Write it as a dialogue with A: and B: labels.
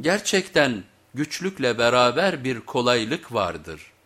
A: Gerçekten güçlükle beraber bir kolaylık vardır.''